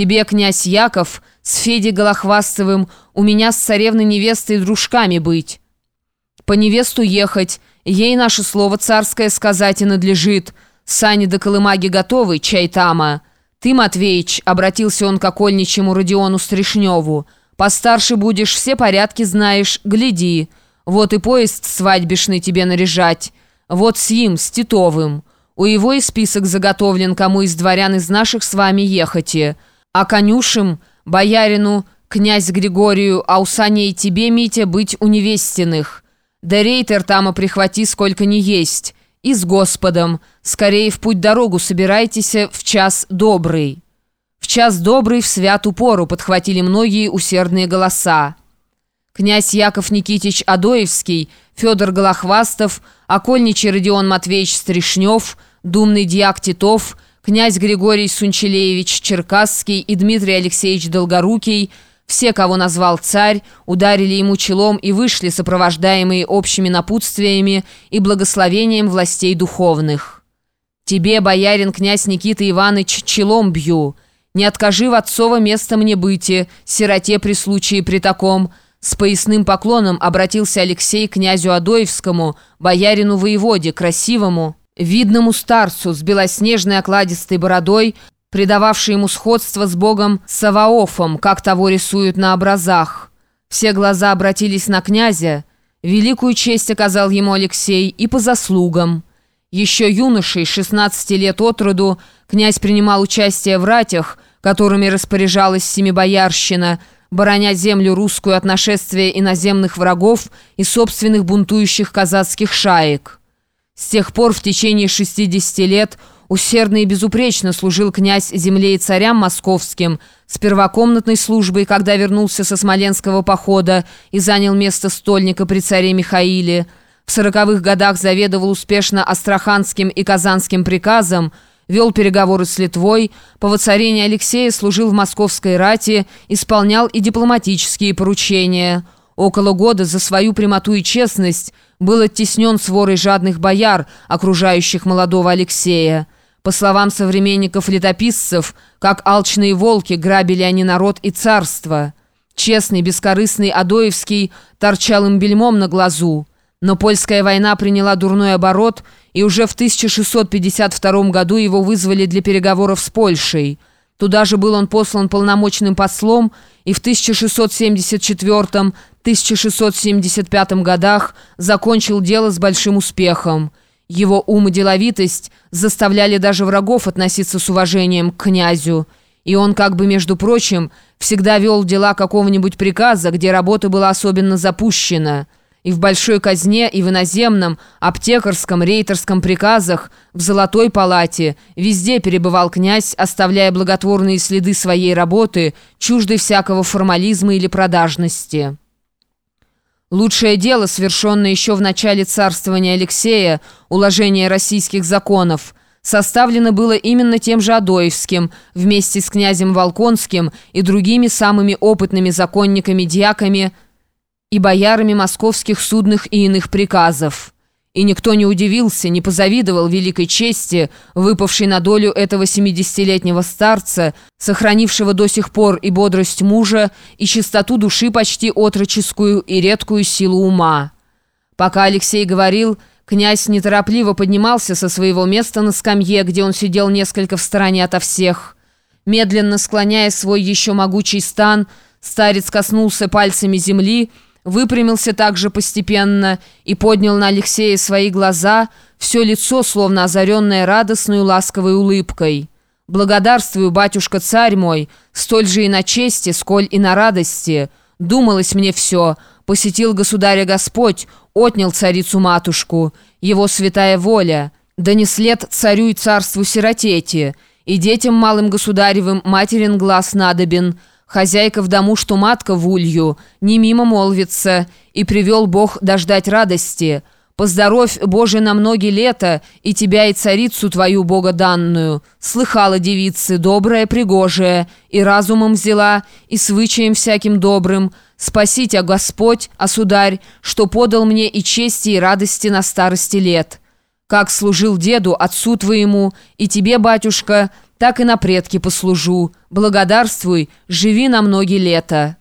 Тебе, князь Яков, с Федей Голохвастовым, у меня с царевной невестой дружками быть. По невесту ехать, ей наше слово царское сказать и надлежит. Сани до колымаги готовы, чай тама. Ты, Матвеич, обратился он к окольничему Родиону Стришневу, постарше будешь, все порядки знаешь, гляди. Вот и поезд свадьбишный тебе наряжать. Вот с им, с Титовым. У его и список заготовлен, кому из дворян из наших с вами ехати. А конюшем, боярину, князь Григорию, а у Сани и тебе, Митя, быть у невестиных. Да рейтер там и прихвати, сколько не есть. И с Господом. Скорее в путь дорогу собирайтесь в час добрый. В час добрый в святу пору подхватили многие усердные голоса. Князь Яков Никитич Адоевский, Федор Голохвастов, окольничий Родион Матвеевич Стришнев, думный дьяк Титов, князь Григорий Сунчелеевич Черкасский и Дмитрий Алексеевич Долгорукий – все, кого назвал царь, ударили ему челом и вышли, сопровождаемые общими напутствиями и благословением властей духовных. «Тебе, боярин князь Никита Иванович, челом бью. Не откажи в отцово место мне быти, сироте при случае при таком». С поясным поклоном обратился Алексей к князю Адоевскому, боярину-воеводе, красивому, видному старцу с белоснежной окладистой бородой, придававший ему сходство с богом Саваофом, как того рисуют на образах. Все глаза обратились на князя. Великую честь оказал ему Алексей и по заслугам. Еще юношей, 16 лет от роду, князь принимал участие в ратях, которыми распоряжалась Семибоярщина, бороня землю русскую от нашествия иноземных врагов и собственных бунтующих казацких шаек. С тех пор в течение 60 лет Усердно и безупречно служил князь земле и царям московским, с первокомнатной службой, когда вернулся со Смоленского похода и занял место стольника при царе Михаиле. В сороковых годах заведовал успешно Астраханским и Казанским приказом, вел переговоры с Литвой, по воцарении Алексея служил в московской рате, исполнял и дипломатические поручения. Около года за свою прямоту и честность был оттеснен сворой жадных бояр, окружающих молодого Алексея. По словам современников-летописцев, как алчные волки грабили они народ и царство. Честный, бескорыстный Адоевский торчал им бельмом на глазу. Но польская война приняла дурной оборот, и уже в 1652 году его вызвали для переговоров с Польшей. Туда же был он послан полномочным послом, и в 1674-1675 годах закончил дело с большим успехом. Его ум и деловитость заставляли даже врагов относиться с уважением к князю. И он, как бы между прочим, всегда вел дела какого-нибудь приказа, где работа была особенно запущена. И в большой казне, и в иноземном, аптекарском, рейтерском приказах, в золотой палате, везде перебывал князь, оставляя благотворные следы своей работы, чуждой всякого формализма или продажности. Лучшее дело, совершенное еще в начале царствования Алексея, уложение российских законов, составлено было именно тем же Адоевским, вместе с князем Волконским и другими самыми опытными законниками-дьяками и боярами московских судных и иных приказов. И никто не удивился, не позавидовал великой чести, выпавшей на долю этого 70-летнего старца, сохранившего до сих пор и бодрость мужа, и чистоту души почти отроческую, и редкую силу ума. Пока Алексей говорил, князь неторопливо поднимался со своего места на скамье, где он сидел несколько в стороне ото всех. Медленно склоняя свой еще могучий стан, старец коснулся пальцами земли, выпрямился также постепенно и поднял на Алексея свои глаза, все лицо, словно озаренное радостной ласковой улыбкой. «Благодарствую, батюшка-царь мой, столь же и на чести, сколь и на радости. Думалось мне все, посетил государя Господь, отнял царицу-матушку, его святая воля, да не след царю и царству сиротете, и детям малым государевым материн глаз надобен». Хозяйка в дому, что матка в улью, не мимо молвится, и привел Бог дождать радости. Поздоровь, Боже, на многие лета, и тебя, и царицу твою богоданную. Слыхала девицы, добрая, пригожая, и разумом взяла, и свычаем всяким добрым. Спаси тебя, Господь, а сударь, что подал мне и чести, и радости на старости лет. Как служил деду, отцу твоему, и тебе, батюшка, так и на предки послужу. Благодарствуй, живи на многие лета».